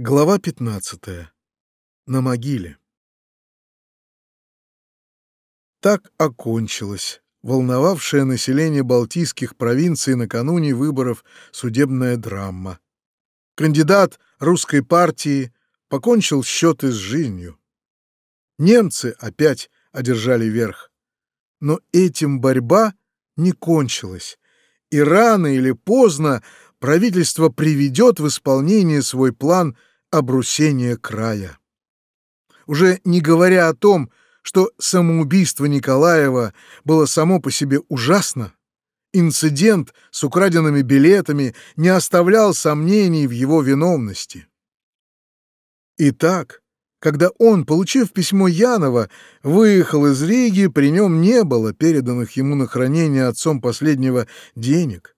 Глава 15. На могиле. Так окончилась волновавшая население Балтийских провинций накануне выборов судебная драма. Кандидат русской партии покончил счеты с жизнью. Немцы опять одержали верх. Но этим борьба не кончилась, и рано или поздно правительство приведет в исполнение свой план – обрусения края. Уже не говоря о том, что самоубийство Николаева было само по себе ужасно, инцидент с украденными билетами не оставлял сомнений в его виновности. Итак, когда он, получив письмо Янова, выехал из Риги, при нем не было переданных ему на хранение отцом последнего денег.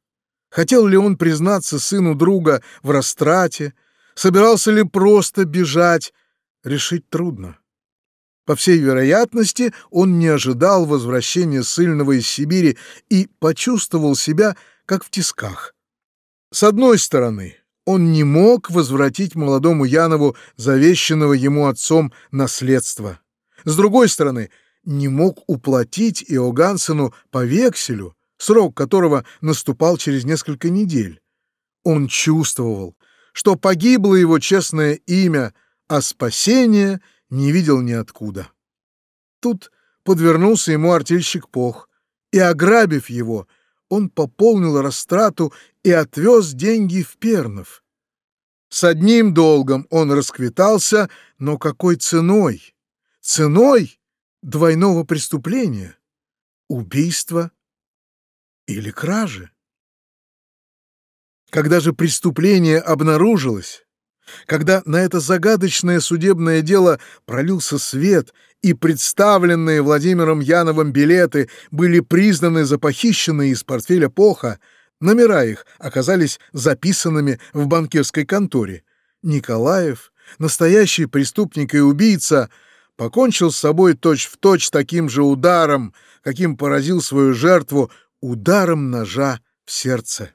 Хотел ли он признаться сыну друга в растрате, Собирался ли просто бежать, решить трудно. По всей вероятности, он не ожидал возвращения сильного из Сибири и почувствовал себя как в тисках. С одной стороны, он не мог возвратить молодому Янову завещанного ему отцом наследство. С другой стороны, не мог уплатить Иогансену по векселю, срок которого наступал через несколько недель. Он чувствовал, что погибло его честное имя, а спасения не видел ниоткуда. Тут подвернулся ему артельщик Пох, и, ограбив его, он пополнил растрату и отвез деньги в Пернов. С одним долгом он расквитался, но какой ценой? Ценой двойного преступления? Убийства или кражи? Когда же преступление обнаружилось, когда на это загадочное судебное дело пролился свет и представленные Владимиром Яновым билеты были признаны за похищенные из портфеля Поха, номера их оказались записанными в банкирской конторе. Николаев, настоящий преступник и убийца, покончил с собой точь-в-точь точь таким же ударом, каким поразил свою жертву ударом ножа в сердце.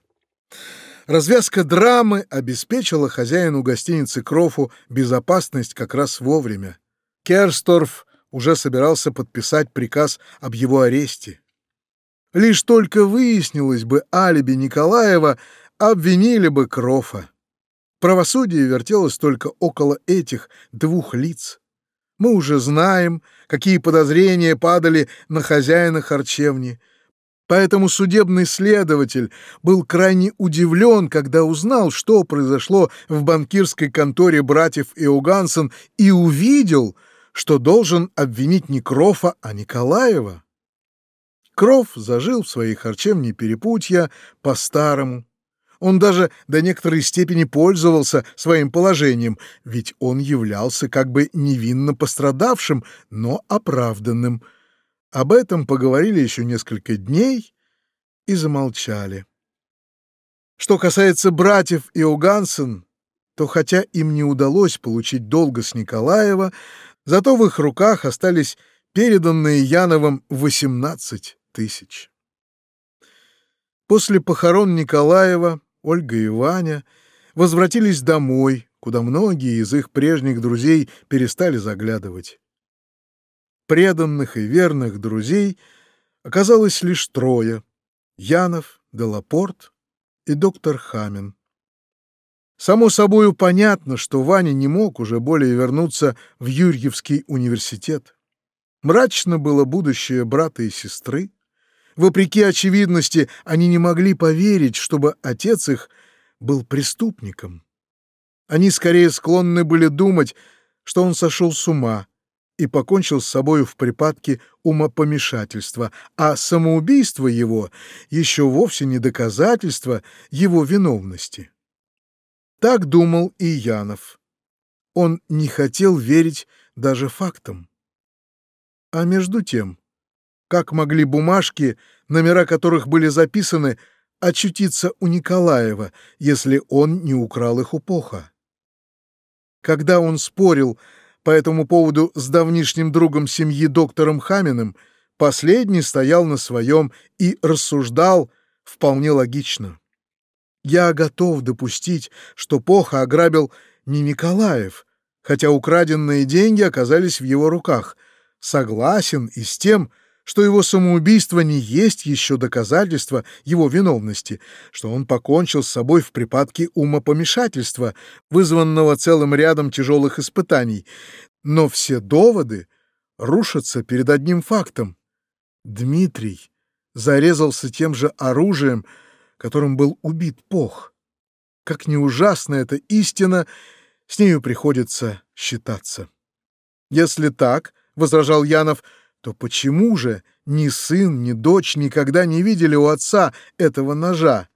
Развязка драмы обеспечила хозяину гостиницы Крофу безопасность как раз вовремя. Керсторф уже собирался подписать приказ об его аресте. Лишь только выяснилось бы алиби Николаева, обвинили бы Крофа. Правосудие вертелось только около этих двух лиц. Мы уже знаем, какие подозрения падали на хозяина харчевни — Поэтому судебный следователь был крайне удивлен, когда узнал, что произошло в банкирской конторе братьев Иогансен, и увидел, что должен обвинить не Крофа, а Николаева. Кров зажил в своей харчевне перепутья по-старому. Он даже до некоторой степени пользовался своим положением, ведь он являлся как бы невинно пострадавшим, но оправданным – об этом поговорили еще несколько дней и замолчали. Что касается братьев Иогансен, то хотя им не удалось получить долга с Николаева, зато в их руках остались переданные Яновым 18 тысяч. После похорон Николаева Ольга и Ваня возвратились домой, куда многие из их прежних друзей перестали заглядывать преданных и верных друзей оказалось лишь трое — Янов, Делапорт и доктор Хамин. Само собою понятно, что Ваня не мог уже более вернуться в Юрьевский университет. Мрачно было будущее брата и сестры. Вопреки очевидности, они не могли поверить, чтобы отец их был преступником. Они скорее склонны были думать, что он сошел с ума, и покончил с собою в припадке умопомешательства, а самоубийство его еще вовсе не доказательство его виновности. Так думал и Янов. Он не хотел верить даже фактам. А между тем, как могли бумажки, номера которых были записаны, очутиться у Николаева, если он не украл их у Поха? Когда он спорил по этому поводу с давнишним другом семьи доктором Хаминым, последний стоял на своем и рассуждал вполне логично. Я готов допустить, что Поха ограбил не Николаев, хотя украденные деньги оказались в его руках. Согласен и с тем, что его самоубийство не есть еще доказательство его виновности, что он покончил с собой в припадке умопомешательства, вызванного целым рядом тяжелых испытаний. Но все доводы рушатся перед одним фактом. Дмитрий зарезался тем же оружием, которым был убит Пох. Как ни ужасна эта истина, с нею приходится считаться. Если так, — возражал Янов, — то почему же ни сын, ни дочь никогда не видели у отца этого ножа?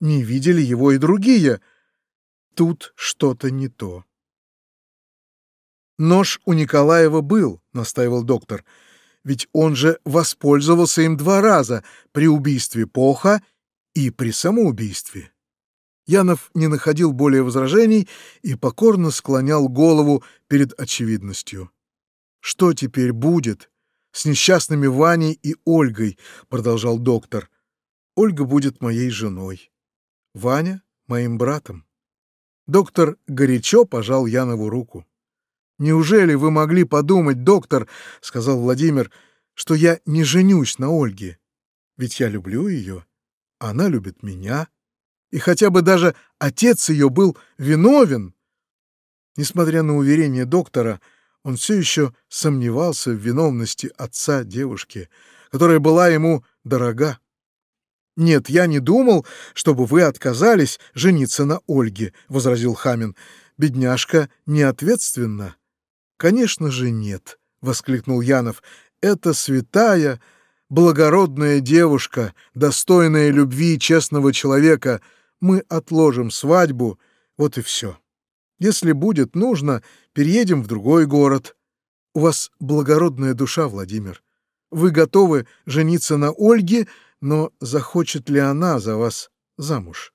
Не видели его и другие. Тут что-то не то. Нож у Николаева был, настаивал доктор, ведь он же воспользовался им два раза при убийстве Поха и при самоубийстве. Янов не находил более возражений и покорно склонял голову перед очевидностью. Что теперь будет, с несчастными Ваней и Ольгой», — продолжал доктор. «Ольга будет моей женой. Ваня — моим братом». Доктор горячо пожал Янову руку. «Неужели вы могли подумать, доктор, — сказал Владимир, — что я не женюсь на Ольге? Ведь я люблю ее, она любит меня, и хотя бы даже отец ее был виновен». Несмотря на уверение доктора, — он все еще сомневался в виновности отца девушки, которая была ему дорога. «Нет, я не думал, чтобы вы отказались жениться на Ольге», — возразил Хамин. «Бедняжка неответственна». «Конечно же нет», — воскликнул Янов. «Это святая, благородная девушка, достойная любви честного человека. Мы отложим свадьбу, вот и все». Если будет нужно, переедем в другой город. У вас благородная душа, Владимир. Вы готовы жениться на Ольге, но захочет ли она за вас замуж?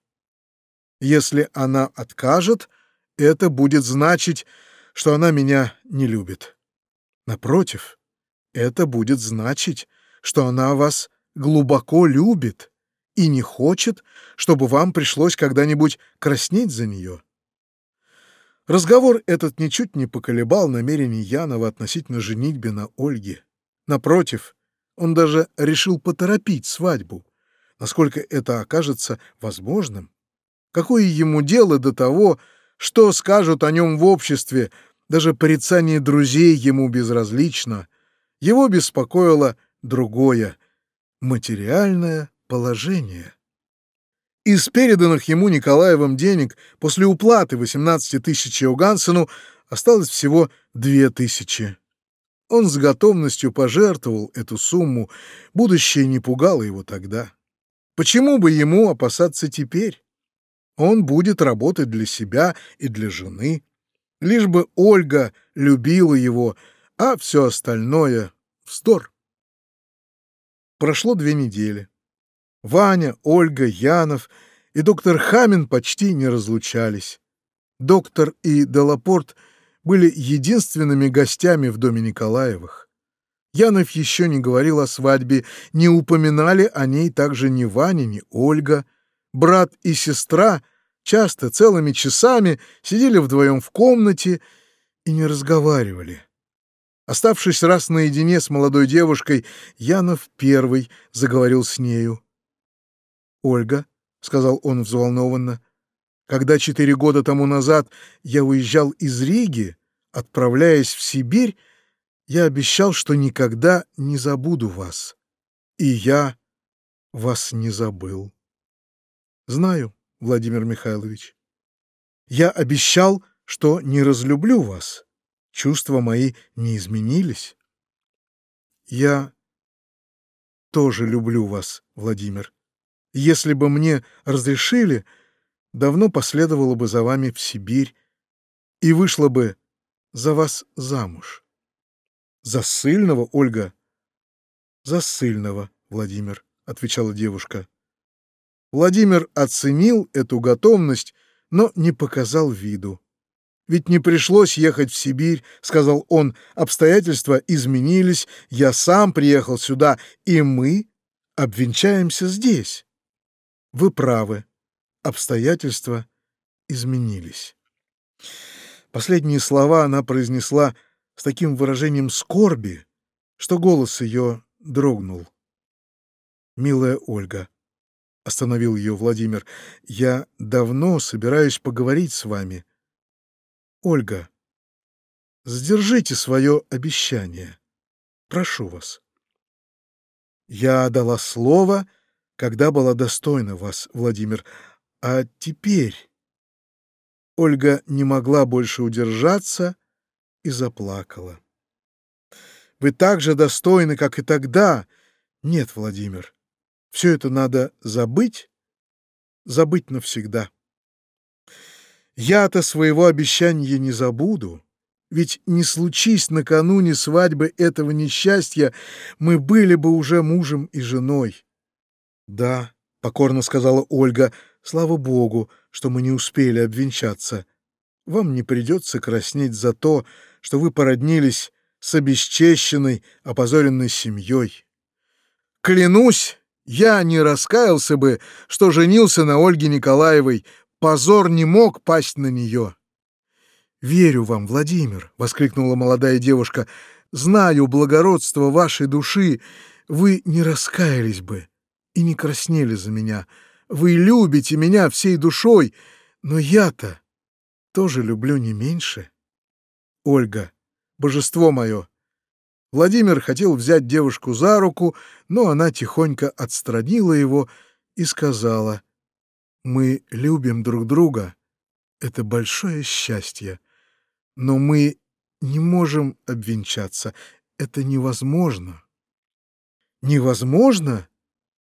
Если она откажет, это будет значить, что она меня не любит. Напротив, это будет значить, что она вас глубоко любит и не хочет, чтобы вам пришлось когда-нибудь краснеть за нее. Разговор этот ничуть не поколебал намерений Янова относительно женитьбы на Ольге. Напротив, он даже решил поторопить свадьбу, насколько это окажется возможным. Какое ему дело до того, что скажут о нем в обществе, даже порицание друзей ему безразлично. Его беспокоило другое — материальное положение. Из переданных ему Николаевым денег после уплаты 18 тысяч Иогансену осталось всего 2 тысячи. Он с готовностью пожертвовал эту сумму, будущее не пугало его тогда. Почему бы ему опасаться теперь? Он будет работать для себя и для жены, лишь бы Ольга любила его, а все остальное — вздор. Прошло две недели. Ваня, Ольга, Янов и доктор Хамин почти не разлучались. Доктор и Делапорт были единственными гостями в доме Николаевых. Янов еще не говорил о свадьбе, не упоминали о ней также ни Ваня, ни Ольга. Брат и сестра часто целыми часами сидели вдвоем в комнате и не разговаривали. Оставшись раз наедине с молодой девушкой, Янов первый заговорил с нею. «Ольга», — сказал он взволнованно, — «когда четыре года тому назад я уезжал из Риги, отправляясь в Сибирь, я обещал, что никогда не забуду вас. И я вас не забыл. Знаю, Владимир Михайлович. Я обещал, что не разлюблю вас. Чувства мои не изменились. Я тоже люблю вас, Владимир. Если бы мне разрешили, давно последовала бы за вами в Сибирь и вышла бы за вас замуж. За сильного, Ольга? За сильного, Владимир, отвечала девушка. Владимир оценил эту готовность, но не показал виду. Ведь не пришлось ехать в Сибирь, сказал он. Обстоятельства изменились, я сам приехал сюда, и мы обвенчаемся здесь. Вы правы. Обстоятельства изменились. Последние слова она произнесла с таким выражением скорби, что голос ее дрогнул. «Милая Ольга», — остановил ее Владимир, — «я давно собираюсь поговорить с вами. Ольга, сдержите свое обещание. Прошу вас». «Я дала слово, когда была достойна вас, Владимир, а теперь...» Ольга не могла больше удержаться и заплакала. «Вы так же достойны, как и тогда!» «Нет, Владимир, все это надо забыть, забыть навсегда. Я-то своего обещания не забуду, ведь не случись накануне свадьбы этого несчастья, мы были бы уже мужем и женой». «Да», — покорно сказала Ольга, — «слава Богу, что мы не успели обвенчаться. Вам не придется краснеть за то, что вы породнились с обесчещенной, опозоренной семьей. Клянусь, я не раскаялся бы, что женился на Ольге Николаевой, позор не мог пасть на нее. «Верю вам, Владимир!» — воскликнула молодая девушка. «Знаю благородство вашей души. Вы не раскаялись бы и не краснели за меня. Вы любите меня всей душой, но я-то тоже люблю не меньше. Ольга, божество мое. Владимир хотел взять девушку за руку, но она тихонько отстранила его и сказала, «Мы любим друг друга. Это большое счастье. Но мы не можем обвенчаться. Это невозможно». «Невозможно?»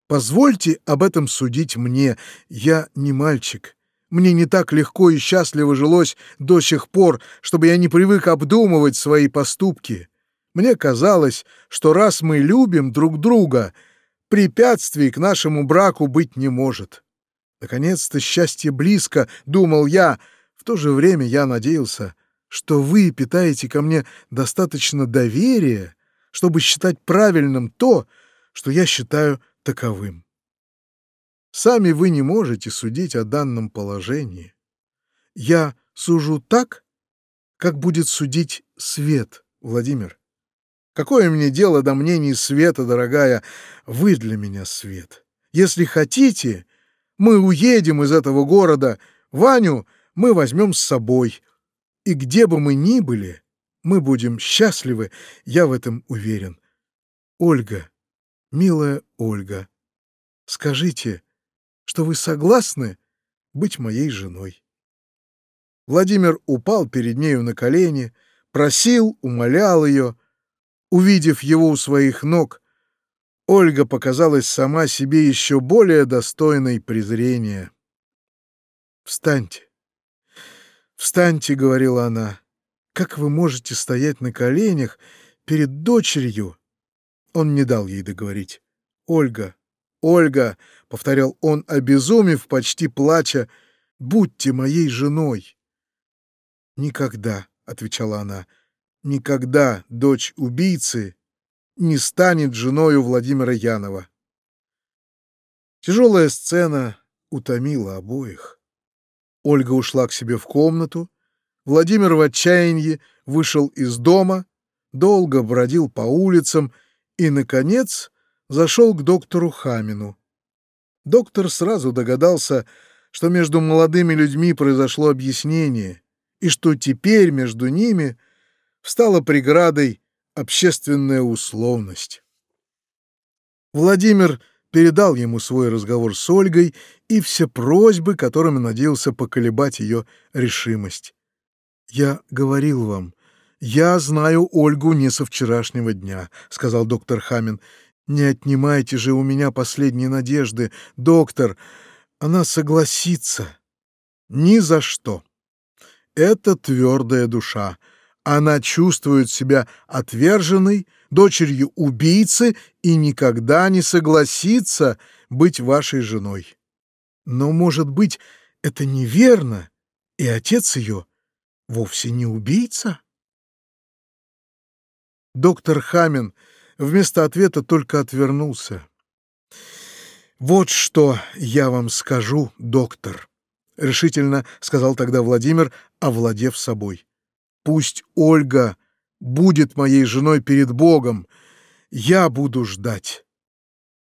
Позвольте об этом судить мне. Я не мальчик. Мне не так легко и счастливо жилось до сих пор, чтобы я не привык обдумывать свои поступки. Мне казалось, что раз мы любим друг друга, препятствий к нашему браку быть не может. Наконец-то счастье близко, думал я. В то же время я надеялся, что вы питаете ко мне достаточно доверия, чтобы считать правильным то, что я считаю таковым. Сами вы не можете судить о данном положении. Я сужу так, как будет судить свет, Владимир. Какое мне дело до мнений света, дорогая? Вы для меня свет. Если хотите, мы уедем из этого города. Ваню мы возьмем с собой. И где бы мы ни были, мы будем счастливы, я в этом уверен. Ольга, милая Ольга, скажите, что вы согласны быть моей женой?» Владимир упал перед нею на колени, просил, умолял ее. Увидев его у своих ног, Ольга показалась сама себе еще более достойной презрения. «Встаньте! Встаньте!» — говорила она. «Как вы можете стоять на коленях перед дочерью, он не дал ей договорить. «Ольга, Ольга!» — повторял он, обезумев, почти плача, — «будьте моей женой!» «Никогда», — отвечала она, — «никогда дочь убийцы не станет женою Владимира Янова». Тяжелая сцена утомила обоих. Ольга ушла к себе в комнату, Владимир в отчаянии вышел из дома, долго бродил по улицам и, наконец, зашел к доктору Хамину. Доктор сразу догадался, что между молодыми людьми произошло объяснение, и что теперь между ними встала преградой общественная условность. Владимир передал ему свой разговор с Ольгой и все просьбы, которыми надеялся поколебать ее решимость. «Я говорил вам, «Я знаю Ольгу не со вчерашнего дня», — сказал доктор Хамин. «Не отнимайте же у меня последние надежды, доктор. Она согласится». «Ни за что. Это твердая душа. Она чувствует себя отверженной, дочерью убийцы и никогда не согласится быть вашей женой. Но, может быть, это неверно, и отец ее вовсе не убийца?» Доктор Хамин вместо ответа только отвернулся. «Вот что я вам скажу, доктор», — решительно сказал тогда Владимир, овладев собой. Пусть Ольга будет моей женой перед Богом. Я буду ждать.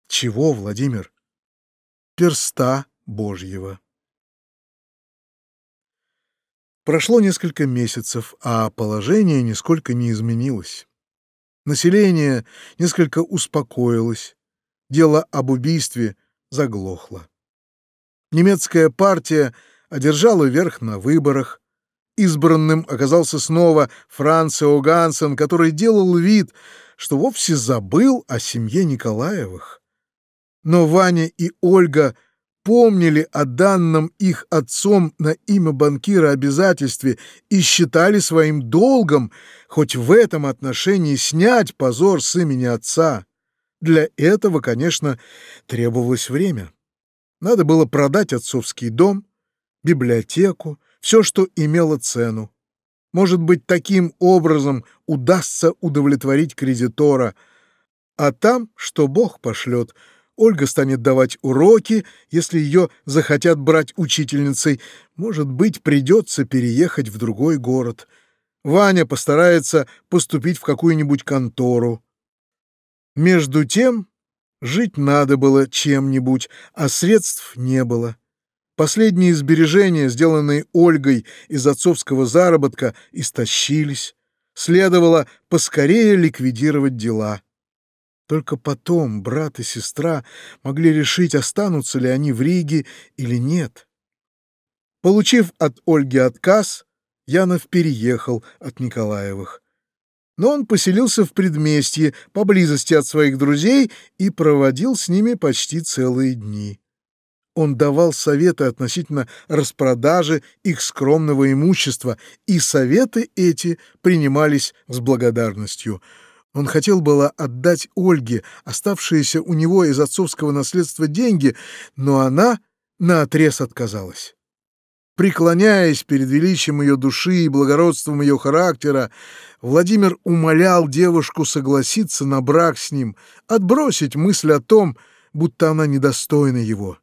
Чего, Владимир? Перста Божьего. Прошло несколько месяцев, а положение нисколько не изменилось. Население несколько успокоилось, дело об убийстве заглохло. Немецкая партия одержала верх на выборах. Избранным оказался снова Франц Иогансен, который делал вид, что вовсе забыл о семье Николаевых. Но Ваня и Ольга помнили о данном их отцом на имя банкира обязательстве и считали своим долгом хоть в этом отношении снять позор с имени отца. Для этого, конечно, требовалось время. Надо было продать отцовский дом, библиотеку, все, что имело цену. Может быть, таким образом удастся удовлетворить кредитора, а там, что Бог пошлет, Ольга станет давать уроки, если ее захотят брать учительницей. Может быть, придется переехать в другой город. Ваня постарается поступить в какую-нибудь контору. Между тем Жить надо было чем-нибудь, а средств не было. Последние сбережения, сделанные Ольгой из отцовского заработка, истощились. Следовало поскорее ликвидировать дела. Только потом брат и сестра могли решить, останутся ли они в Риге или нет. Получив от Ольги отказ, Янов переехал от Николаевых но он поселился в предместье, поблизости от своих друзей, и проводил с ними почти целые дни. Он давал советы относительно распродажи их скромного имущества, и советы эти принимались с благодарностью. Он хотел было отдать Ольге оставшиеся у него из отцовского наследства деньги, но она наотрез отказалась. Преклоняясь перед величием ее души и благородством ее характера, Владимир умолял девушку согласиться на брак с ним, отбросить мысль о том, будто она недостойна его,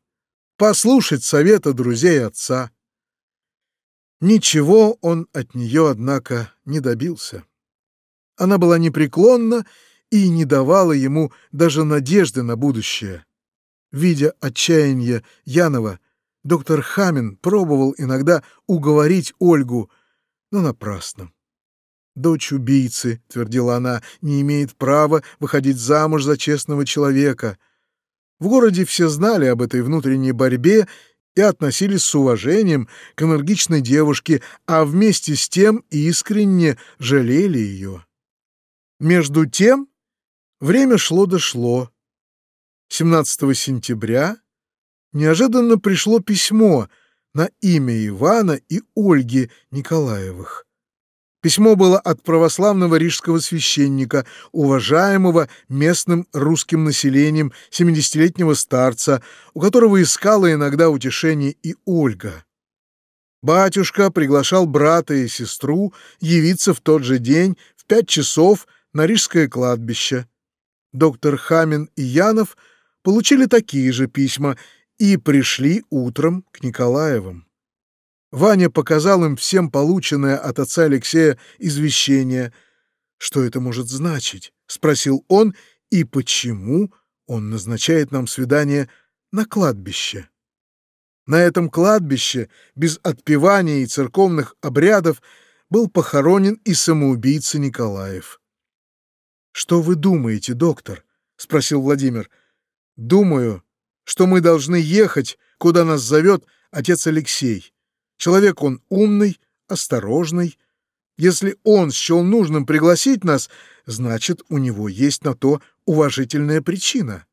послушать совета друзей отца. Ничего он от нее, однако, не добился. Она была непреклонна и не давала ему даже надежды на будущее. Видя отчаяние Янова, доктор Хамин пробовал иногда уговорить Ольгу, но напрасно. «Дочь убийцы», — твердила она, — «не имеет права выходить замуж за честного человека». В городе все знали об этой внутренней борьбе и относились с уважением к энергичной девушке, а вместе с тем искренне жалели ее. Между тем время шло-дошло. 17 сентября неожиданно пришло письмо на имя Ивана и Ольги Николаевых. Письмо было от православного рижского священника, уважаемого местным русским населением 70-летнего старца, у которого искала иногда утешение и Ольга. Батюшка приглашал брата и сестру явиться в тот же день в пять часов на Рижское кладбище. Доктор Хамин и Янов получили такие же письма и пришли утром к Николаевым. Ваня показал им всем полученное от отца Алексея извещение. «Что это может значить?» — спросил он. «И почему он назначает нам свидание на кладбище?» На этом кладбище, без отпевания и церковных обрядов, был похоронен и самоубийца Николаев. «Что вы думаете, доктор?» — спросил Владимир. «Думаю, что мы должны ехать, куда нас зовет отец Алексей. Человек он умный, осторожный. Если он счел нужным пригласить нас, значит, у него есть на то уважительная причина.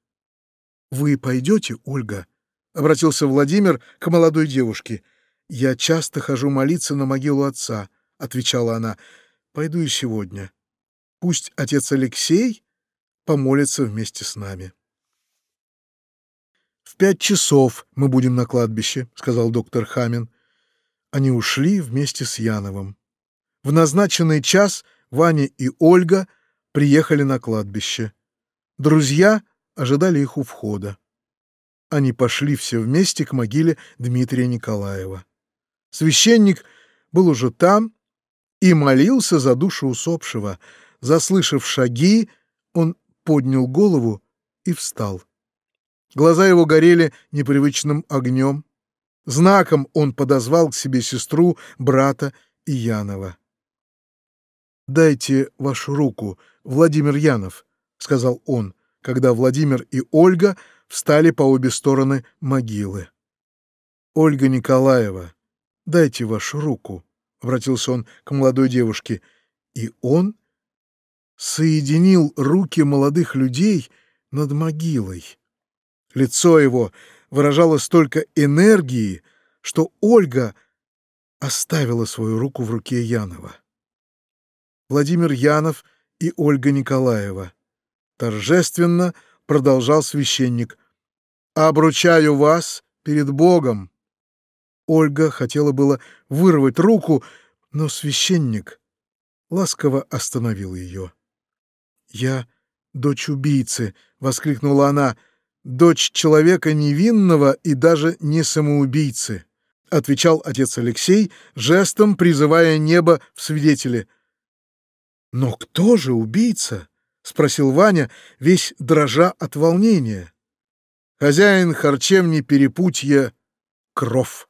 «Вы пойдете, Ольга?» — обратился Владимир к молодой девушке. «Я часто хожу молиться на могилу отца», — отвечала она. «Пойду и сегодня. Пусть отец Алексей помолится вместе с нами». «В пять часов мы будем на кладбище», — сказал доктор Хамин. Они ушли вместе с Яновым. В назначенный час Ваня и Ольга приехали на кладбище. Друзья ожидали их у входа. Они пошли все вместе к могиле Дмитрия Николаева. Священник был уже там и молился за душу усопшего. Заслышав шаги, он поднял голову и встал. Глаза его горели непривычным огнем. Знаком он подозвал к себе сестру, брата и Янова. «Дайте вашу руку, Владимир Янов», — сказал он, когда Владимир и Ольга встали по обе стороны могилы. «Ольга Николаева, дайте вашу руку», — обратился он к молодой девушке, и он соединил руки молодых людей над могилой. Лицо его выражало столько энергии, что Ольга оставила свою руку в руке Янова. Владимир Янов и Ольга Николаева. Торжественно продолжал священник. «Обручаю вас перед Богом!» Ольга хотела было вырвать руку, но священник ласково остановил ее. «Я дочь убийцы!» — воскликнула она. «Дочь человека невинного и даже не самоубийцы!» — отвечал отец Алексей, жестом призывая небо в свидетели. «Но кто же убийца?» — спросил Ваня, весь дрожа от волнения. «Хозяин харчевни перепутья Кров».